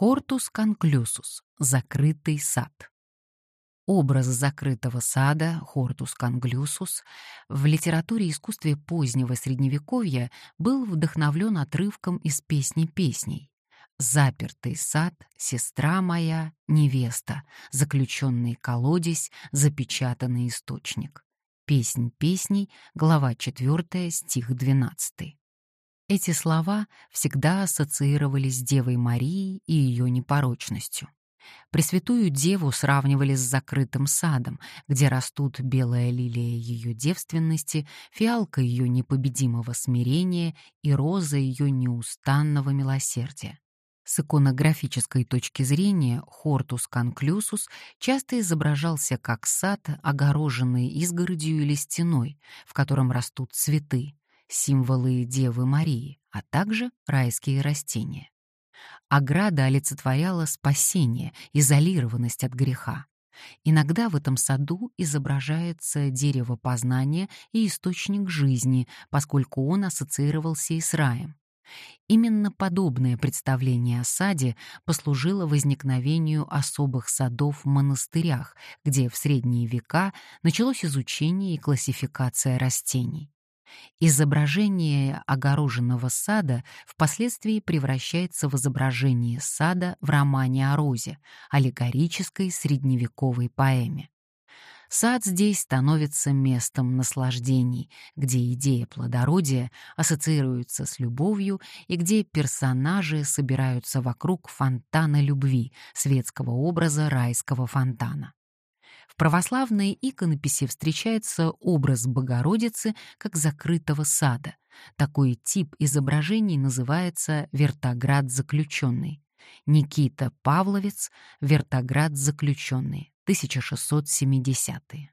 Хортус конклюсус — закрытый сад. Образ закрытого сада, хортус конглюсус, в литературе и искусстве позднего Средневековья был вдохновлен отрывком из «Песни песней». «Запертый сад, сестра моя, невеста, заключенный колодец, запечатанный источник». Песнь песней, глава 4, стих 12. Эти слова всегда ассоциировались с Девой Марией и ее непорочностью. Пресвятую Деву сравнивали с закрытым садом, где растут белая лилия ее девственности, фиалка ее непобедимого смирения и роза ее неустанного милосердия. С иконографической точки зрения Хортус конклюсус часто изображался как сад, огороженный изгородью или стеной, в котором растут цветы, символы Девы Марии, а также райские растения. Ограда олицетворяла спасение, изолированность от греха. Иногда в этом саду изображается дерево познания и источник жизни, поскольку он ассоциировался и с раем. Именно подобное представление о саде послужило возникновению особых садов в монастырях, где в средние века началось изучение и классификация растений. Изображение огороженного сада впоследствии превращается в изображение сада в романе о розе, аллегорической средневековой поэме. Сад здесь становится местом наслаждений, где идея плодородия ассоциируется с любовью и где персонажи собираются вокруг фонтана любви, светского образа райского фонтана. В православной иконописи встречается образ Богородицы как закрытого сада. Такой тип изображений называется вертоград заключенный. Никита Павловец, вертоград заключенный, 1670-е.